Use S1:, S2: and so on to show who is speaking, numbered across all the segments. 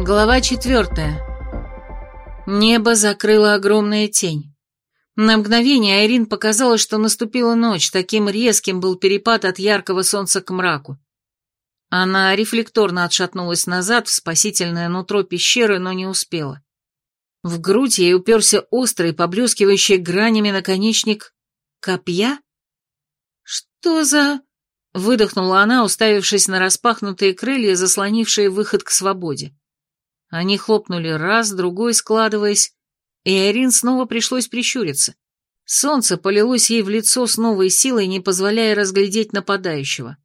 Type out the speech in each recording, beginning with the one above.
S1: Глава четвертая. Небо закрыло огромная тень. На мгновение Айрин показалось, что наступила ночь, таким резким был перепад от яркого солнца к мраку. Она рефлекторно отшатнулась назад в спасительное нутро пещеры, но не успела. В грудь ей уперся острый, поблескивающий гранями наконечник копья. «Что за...» — выдохнула она, уставившись на распахнутые крылья, заслонившие выход к свободе. Они хлопнули раз, другой складываясь, и Айрин снова пришлось прищуриться. Солнце полилось ей в лицо с новой силой, не позволяя разглядеть нападающего.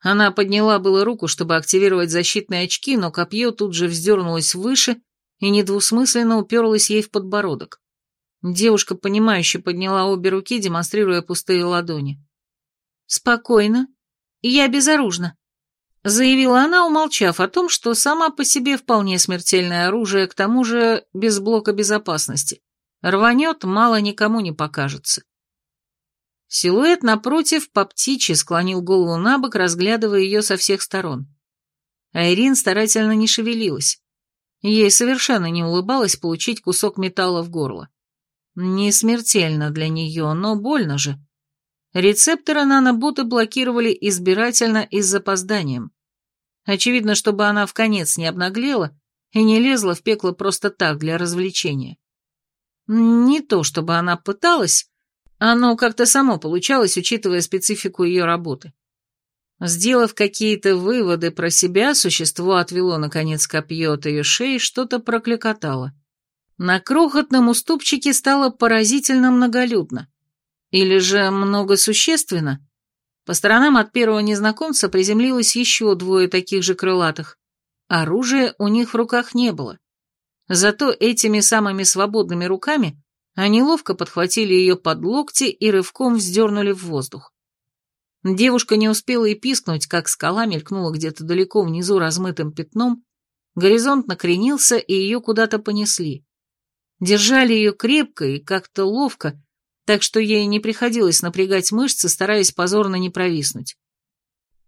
S1: Она подняла было руку, чтобы активировать защитные очки, но копье тут же вздернулось выше и недвусмысленно уперлось ей в подбородок. Девушка, понимающе подняла обе руки, демонстрируя пустые ладони. «Спокойно. Я безоружна», — заявила она, умолчав о том, что сама по себе вполне смертельное оружие, к тому же без блока безопасности. Рванет, мало никому не покажется. Силуэт напротив по птичьи склонил голову на бок, разглядывая ее со всех сторон. Айрин старательно не шевелилась. Ей совершенно не улыбалось получить кусок металла в горло. Не смертельно для нее, но больно же. Рецепторы наноботы блокировали избирательно и с запозданием. Очевидно, чтобы она в конец не обнаглела и не лезла в пекло просто так, для развлечения. Не то, чтобы она пыталась, оно как-то само получалось, учитывая специфику ее работы. Сделав какие-то выводы про себя, существо отвело, наконец, копье от ее шеи, что-то прокликотало. На крохотном уступчике стало поразительно многолюдно. Или же многосущественно. По сторонам от первого незнакомца приземлилось еще двое таких же крылатых. Оружия у них в руках не было. Зато этими самыми свободными руками они ловко подхватили ее под локти и рывком вздернули в воздух. Девушка не успела и пискнуть, как скала мелькнула где-то далеко внизу размытым пятном, горизонт накренился, и ее куда-то понесли. Держали ее крепко и как-то ловко, так что ей не приходилось напрягать мышцы, стараясь позорно не провиснуть.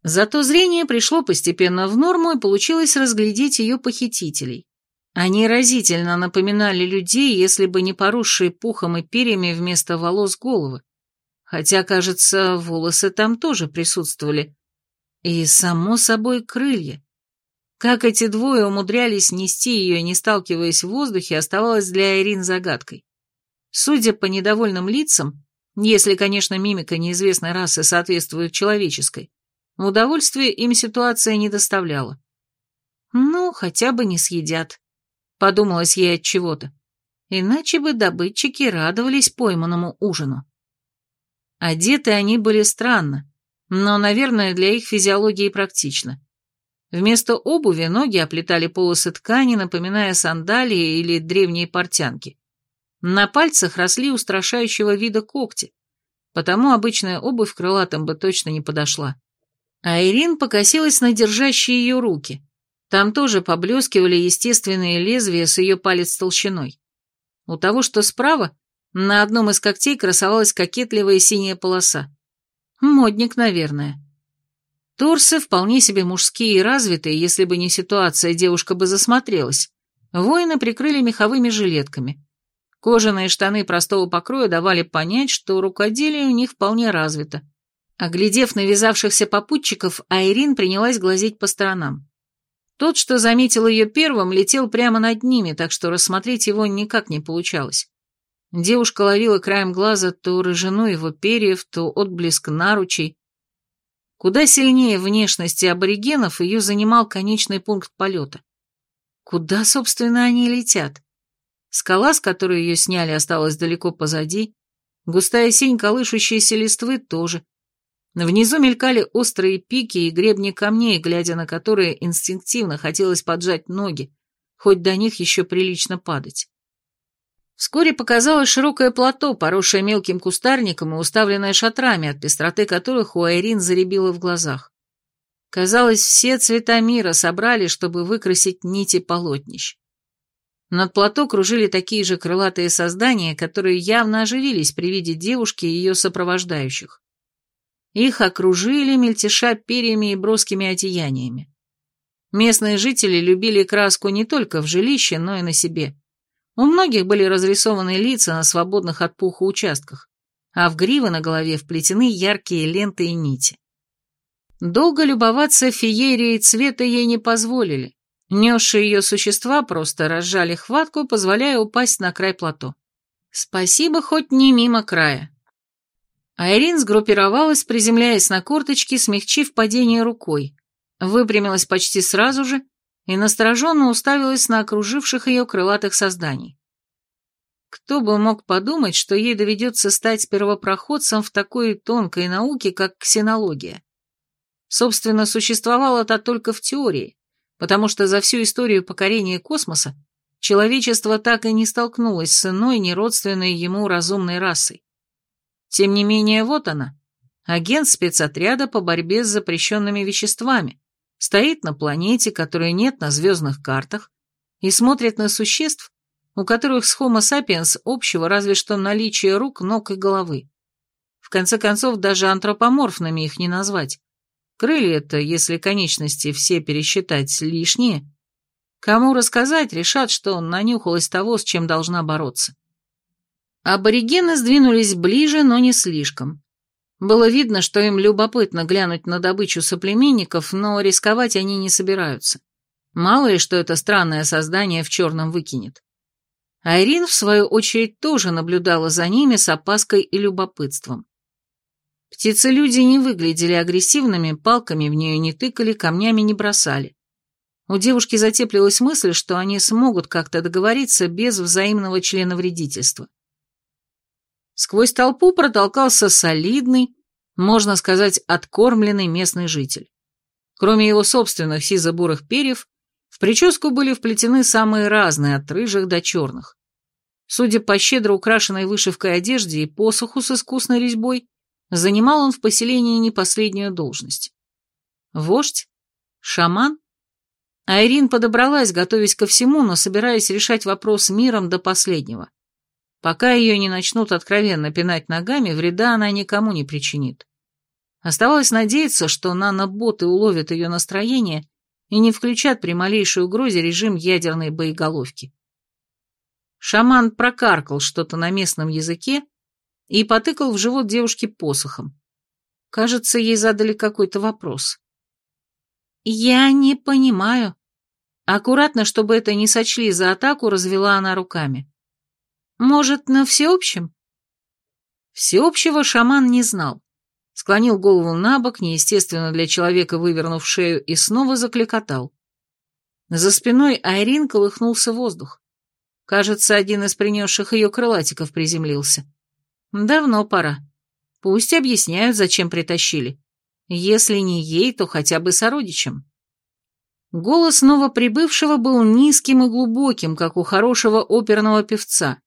S1: Зато зрение пришло постепенно в норму, и получилось разглядеть ее похитителей. Они разительно напоминали людей, если бы не поросшие пухом и перьями вместо волос головы. Хотя, кажется, волосы там тоже присутствовали. И, само собой, крылья. Как эти двое умудрялись нести ее, не сталкиваясь в воздухе, оставалось для Айрин загадкой. Судя по недовольным лицам, если, конечно, мимика неизвестной расы соответствует человеческой, удовольствия им ситуация не доставляла. Ну, хотя бы не съедят. Подумалось ей от чего-то. Иначе бы добытчики радовались пойманному ужину. Одеты они были странно, но, наверное, для их физиологии практично. Вместо обуви ноги оплетали полосы ткани, напоминая сандалии или древние портянки. На пальцах росли устрашающего вида когти, потому обычная обувь крылатым бы точно не подошла. А Ирин покосилась на держащие ее руки. Там тоже поблескивали естественные лезвия с ее палец толщиной. У того, что справа, на одном из когтей красовалась кокетливая синяя полоса. Модник, наверное. Торсы вполне себе мужские и развитые, если бы не ситуация, девушка бы засмотрелась. Воины прикрыли меховыми жилетками. Кожаные штаны простого покроя давали понять, что рукоделие у них вполне развито. Оглядев навязавшихся попутчиков, Айрин принялась глазеть по сторонам. Тот, что заметил ее первым, летел прямо над ними, так что рассмотреть его никак не получалось. Девушка ловила краем глаза то рыжину его перьев, то отблеск наручей. Куда сильнее внешности аборигенов ее занимал конечный пункт полета. Куда, собственно, они летят? Скала, с которой ее сняли, осталась далеко позади. Густая синь колышущейся листвы тоже. Внизу мелькали острые пики и гребни камней, глядя на которые инстинктивно хотелось поджать ноги, хоть до них еще прилично падать. Вскоре показалось широкое плато, поросшее мелким кустарником и уставленное шатрами, от пестроты которых у Айрин заребило в глазах. Казалось, все цвета мира собрали, чтобы выкрасить нити полотнищ. Над плато кружили такие же крылатые создания, которые явно оживились при виде девушки и ее сопровождающих. Их окружили, мельтеша перьями и броскими одеяниями. Местные жители любили краску не только в жилище, но и на себе. У многих были разрисованы лица на свободных от пуха участках, а в гривы на голове вплетены яркие ленты и нити. Долго любоваться феерией цвета ей не позволили. Несшие ее существа просто разжали хватку, позволяя упасть на край плато. Спасибо, хоть не мимо края. Айрин сгруппировалась, приземляясь на корточки, смягчив падение рукой, выпрямилась почти сразу же и настороженно уставилась на окруживших ее крылатых созданий. Кто бы мог подумать, что ей доведется стать первопроходцем в такой тонкой науке, как ксенология. Собственно, существовало-то только в теории, потому что за всю историю покорения космоса человечество так и не столкнулось с иной, неродственной ему разумной расой. Тем не менее, вот она, агент спецотряда по борьбе с запрещенными веществами, стоит на планете, которой нет на звездных картах, и смотрит на существ, у которых с Homo sapiens общего разве что наличие рук, ног и головы. В конце концов, даже антропоморфными их не назвать. Крылья-то, если конечности все пересчитать, лишние. Кому рассказать, решат, что он нанюхалась того, с чем должна бороться. Аборигены сдвинулись ближе, но не слишком. Было видно, что им любопытно глянуть на добычу соплеменников, но рисковать они не собираются. Мало ли, что это странное создание в черном выкинет. Айрин, в свою очередь, тоже наблюдала за ними с опаской и любопытством. Птицы-люди не выглядели агрессивными, палками в нее не тыкали, камнями не бросали. У девушки затеплилась мысль, что они смогут как-то договориться без взаимного членовредительства. Сквозь толпу протолкался солидный, можно сказать, откормленный местный житель. Кроме его собственных сизо-бурых перьев, в прическу были вплетены самые разные, от рыжих до черных. Судя по щедро украшенной вышивкой одежде и посоху с искусной резьбой, Занимал он в поселении не последнюю должность. Вождь? Шаман? Айрин подобралась, готовясь ко всему, но собираясь решать вопрос миром до последнего. Пока ее не начнут откровенно пинать ногами, вреда она никому не причинит. Оставалось надеяться, что наноботы уловят ее настроение и не включат при малейшей угрозе режим ядерной боеголовки. Шаман прокаркал что-то на местном языке, и потыкал в живот девушки посохом. Кажется, ей задали какой-то вопрос. «Я не понимаю». Аккуратно, чтобы это не сочли за атаку, развела она руками. «Может, на всеобщем?» Всеобщего шаман не знал. Склонил голову на бок, неестественно для человека вывернув шею, и снова закликотал. За спиной Айрин колыхнулся воздух. Кажется, один из принесших ее крылатиков приземлился. Давно пора. Пусть объясняют, зачем притащили. Если не ей, то хотя бы сородичам. Голос новоприбывшего был низким и глубоким, как у хорошего оперного певца.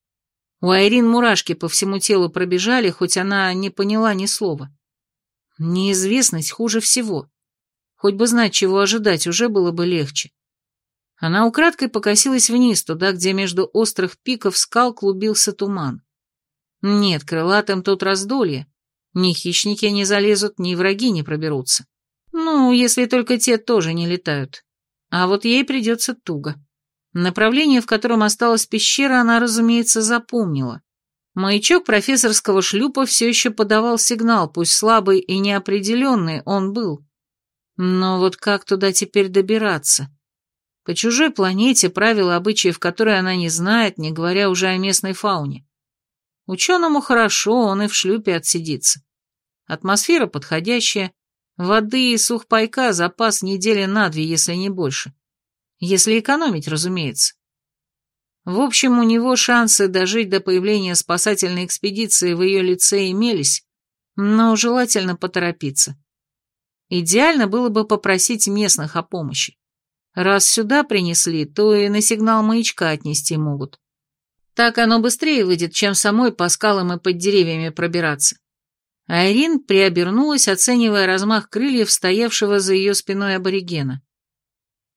S1: У Айрин мурашки по всему телу пробежали, хоть она не поняла ни слова. Неизвестность хуже всего. Хоть бы знать, чего ожидать, уже было бы легче. Она украдкой покосилась вниз, туда, где между острых пиков скал клубился туман. Нет, крылатым тут раздолье. Ни хищники не залезут, ни враги не проберутся. Ну, если только те тоже не летают. А вот ей придется туго. Направление, в котором осталась пещера, она, разумеется, запомнила. Маячок профессорского шлюпа все еще подавал сигнал, пусть слабый и неопределенный он был. Но вот как туда теперь добираться? По чужой планете правила обычаев, которые она не знает, не говоря уже о местной фауне. Ученому хорошо, он и в шлюпе отсидится. Атмосфера подходящая, воды и сухпайка запас недели на две, если не больше. Если экономить, разумеется. В общем, у него шансы дожить до появления спасательной экспедиции в ее лице имелись, но желательно поторопиться. Идеально было бы попросить местных о помощи. Раз сюда принесли, то и на сигнал маячка отнести могут. Так оно быстрее выйдет, чем самой по скалам и под деревьями пробираться. Айрин приобернулась, оценивая размах крыльев стоявшего за ее спиной аборигена.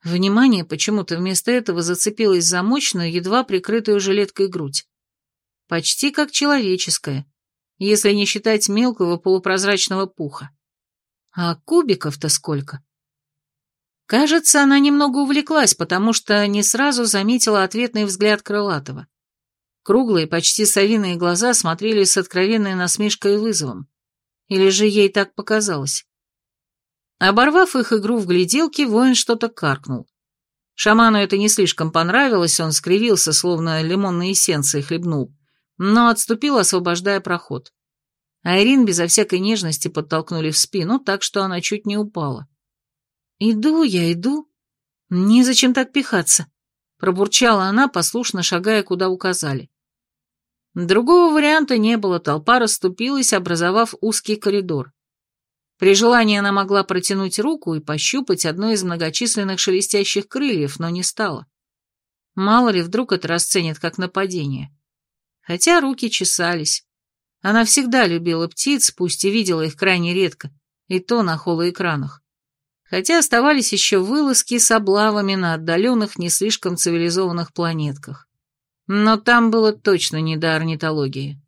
S1: Внимание почему-то вместо этого зацепилось за мощную, едва прикрытую жилеткой грудь. Почти как человеческая, если не считать мелкого полупрозрачного пуха. А кубиков-то сколько? Кажется, она немного увлеклась, потому что не сразу заметила ответный взгляд Крылатого. Круглые, почти совиные глаза смотрели с откровенной насмешкой и вызовом. Или же ей так показалось? Оборвав их игру в гляделки, воин что-то каркнул. Шаману это не слишком понравилось, он скривился, словно лимонной эссенцией хлебнул, но отступил, освобождая проход. Айрин безо всякой нежности подтолкнули в спину, так что она чуть не упала. «Иду я, иду. Незачем так пихаться», — пробурчала она, послушно шагая, куда указали. Другого варианта не было, толпа расступилась, образовав узкий коридор. При желании она могла протянуть руку и пощупать одно из многочисленных шелестящих крыльев, но не стала. Мало ли, вдруг это расценят как нападение. Хотя руки чесались. Она всегда любила птиц, пусть и видела их крайне редко, и то на холоэкранах. Хотя оставались еще вылазки с облавами на отдаленных, не слишком цивилизованных планетках. Но там было точно не до орнитологии.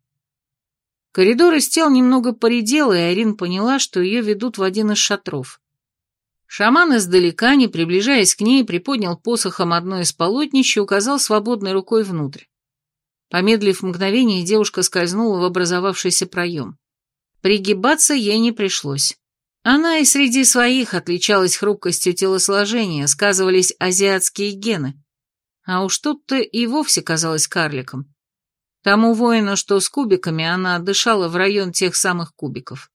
S1: Коридор из тел немного поредел, и Айрин поняла, что ее ведут в один из шатров. Шаман издалека, не приближаясь к ней, приподнял посохом одно из полотнищ и указал свободной рукой внутрь. Помедлив мгновение, девушка скользнула в образовавшийся проем. Пригибаться ей не пришлось. Она и среди своих отличалась хрупкостью телосложения, сказывались азиатские гены. А уж тут-то и вовсе казалась карликом. Тому воину, что с кубиками, она дышала в район тех самых кубиков.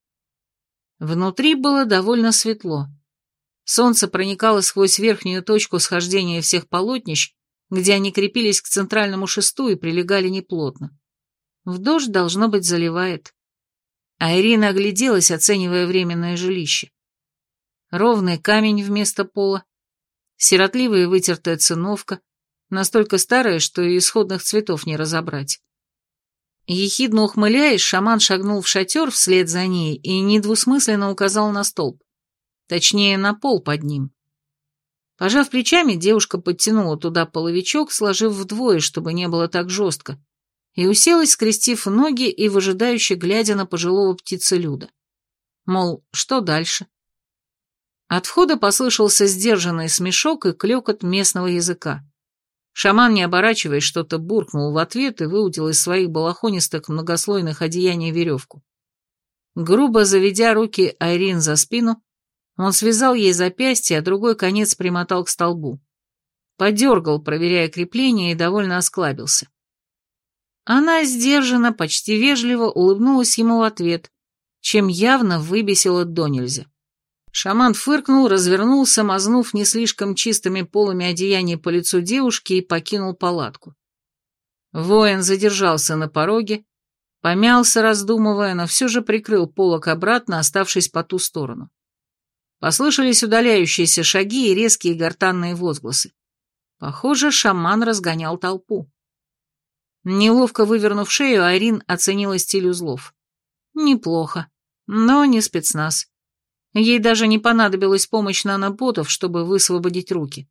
S1: Внутри было довольно светло. Солнце проникало сквозь верхнюю точку схождения всех полотнищ, где они крепились к центральному шесту и прилегали неплотно. В дождь, должно быть, заливает. А Ирина огляделась, оценивая временное жилище. Ровный камень вместо пола, сиротливая вытертая циновка, настолько старая, что и исходных цветов не разобрать. Ехидно ухмыляясь, шаман шагнул в шатер вслед за ней и недвусмысленно указал на столб. Точнее, на пол под ним. Пожав плечами, девушка подтянула туда половичок, сложив вдвое, чтобы не было так жестко, и уселась, скрестив ноги и выжидающе глядя на пожилого птицелюда. Мол, что дальше? От входа послышался сдержанный смешок и клёкот местного языка. Шаман, не оборачиваясь, что-то буркнул в ответ и выудил из своих балахонистых многослойных одеяний веревку. Грубо заведя руки Айрин за спину, он связал ей запястье, а другой конец примотал к столбу. Подергал, проверяя крепление, и довольно осклабился. Она сдержанно, почти вежливо улыбнулась ему в ответ, чем явно выбесила до нельзя. Шаман фыркнул, развернулся, мазнув не слишком чистыми полами одеяния по лицу девушки и покинул палатку. Воин задержался на пороге, помялся, раздумывая, но все же прикрыл полок обратно, оставшись по ту сторону. Послышались удаляющиеся шаги и резкие гортанные возгласы. Похоже, шаман разгонял толпу. Неловко вывернув шею, Айрин оценила стиль узлов. Неплохо, но не спецназ. Ей даже не понадобилась помощь наноботов, чтобы высвободить руки.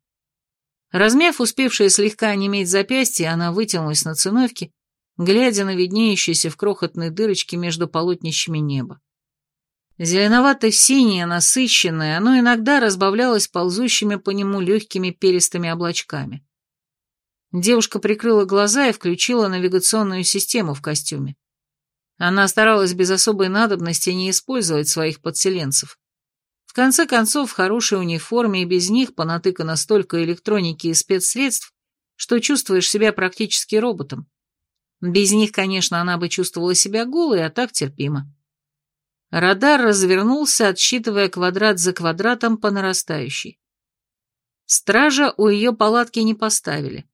S1: Размяв успевшие слегка онеметь запястье, она вытянулась на циновке, глядя на виднеющиеся в крохотной дырочке между полотнищами неба. Зеленовато-синее, насыщенное, оно иногда разбавлялось ползущими по нему легкими перистыми облачками. Девушка прикрыла глаза и включила навигационную систему в костюме. Она старалась без особой надобности не использовать своих подселенцев конце концов, в хорошей униформе и без них понатыкано столько электроники и спецсредств, что чувствуешь себя практически роботом. Без них, конечно, она бы чувствовала себя голой, а так терпимо. Радар развернулся, отсчитывая квадрат за квадратом по нарастающей. Стража у ее палатки не поставили.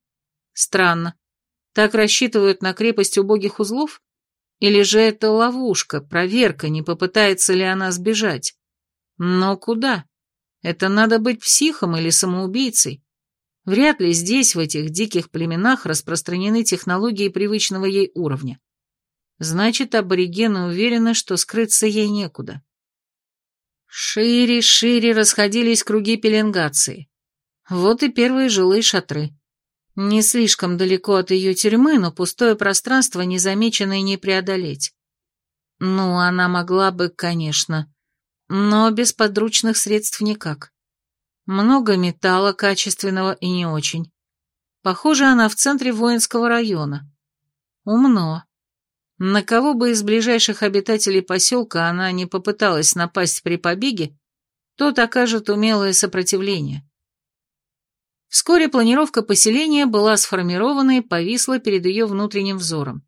S1: Странно. Так рассчитывают на крепость убогих узлов? Или же это ловушка, проверка, не попытается ли она сбежать? Но куда? Это надо быть психом или самоубийцей. Вряд ли здесь, в этих диких племенах, распространены технологии привычного ей уровня. Значит, аборигены уверены, что скрыться ей некуда. Шире, шире расходились круги пеленгации. Вот и первые жилые шатры. Не слишком далеко от ее тюрьмы, но пустое пространство незамеченное не преодолеть. Ну, она могла бы, конечно, но без подручных средств никак. Много металла, качественного и не очень. Похоже, она в центре воинского района. Умно. На кого бы из ближайших обитателей поселка она не попыталась напасть при побеге, тот окажет умелое сопротивление. Вскоре планировка поселения была сформирована и повисла перед ее внутренним взором.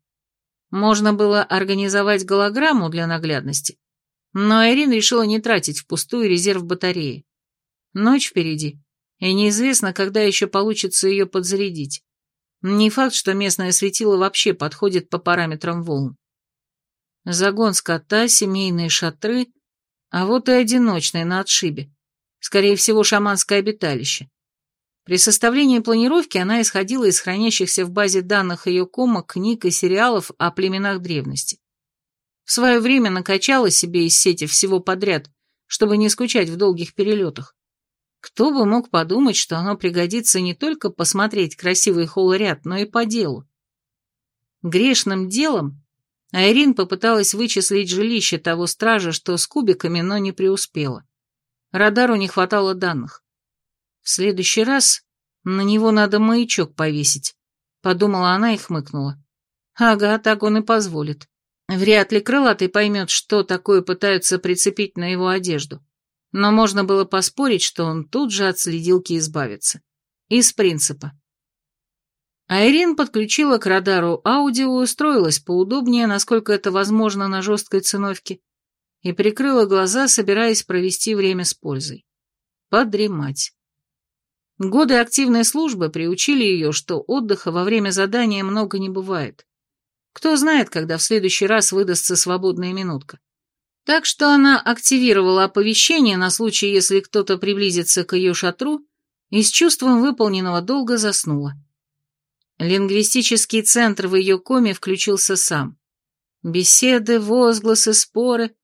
S1: Можно было организовать голограмму для наглядности, но Ирин решила не тратить впустую резерв батареи. Ночь впереди, и неизвестно, когда еще получится ее подзарядить. Не факт, что местное светило вообще подходит по параметрам волн. Загон скота, семейные шатры, а вот и одиночные на отшибе. Скорее всего, шаманское обиталище. При составлении планировки она исходила из хранящихся в базе данных ее кома книг и сериалов о племенах древности. В свое время накачала себе из сети всего подряд, чтобы не скучать в долгих перелетах. Кто бы мог подумать, что оно пригодится не только посмотреть красивый холл-ряд, но и по делу. Грешным делом Айрин попыталась вычислить жилище того стража, что с кубиками, но не преуспела. Радару не хватало данных. В следующий раз на него надо маячок повесить, подумала она и хмыкнула. Ага, так он и позволит. Вряд ли крылатый поймет, что такое пытаются прицепить на его одежду. Но можно было поспорить, что он тут же от следилки избавится. Из принципа. Айрин подключила к радару аудио, устроилась поудобнее, насколько это возможно на жесткой циновке, и прикрыла глаза, собираясь провести время с пользой. Подремать. Годы активной службы приучили ее, что отдыха во время задания много не бывает. Кто знает, когда в следующий раз выдастся свободная минутка. Так что она активировала оповещение на случай, если кто-то приблизится к ее шатру, и с чувством выполненного долга заснула. Лингвистический центр в ее коме включился сам. Беседы, возгласы, споры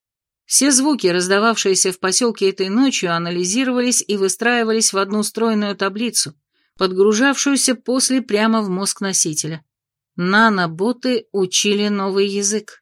S1: все звуки, раздававшиеся в поселке этой ночью, анализировались и выстраивались в одну стройную таблицу, подгружавшуюся после прямо в мозг носителя. Наноботы учили новый язык.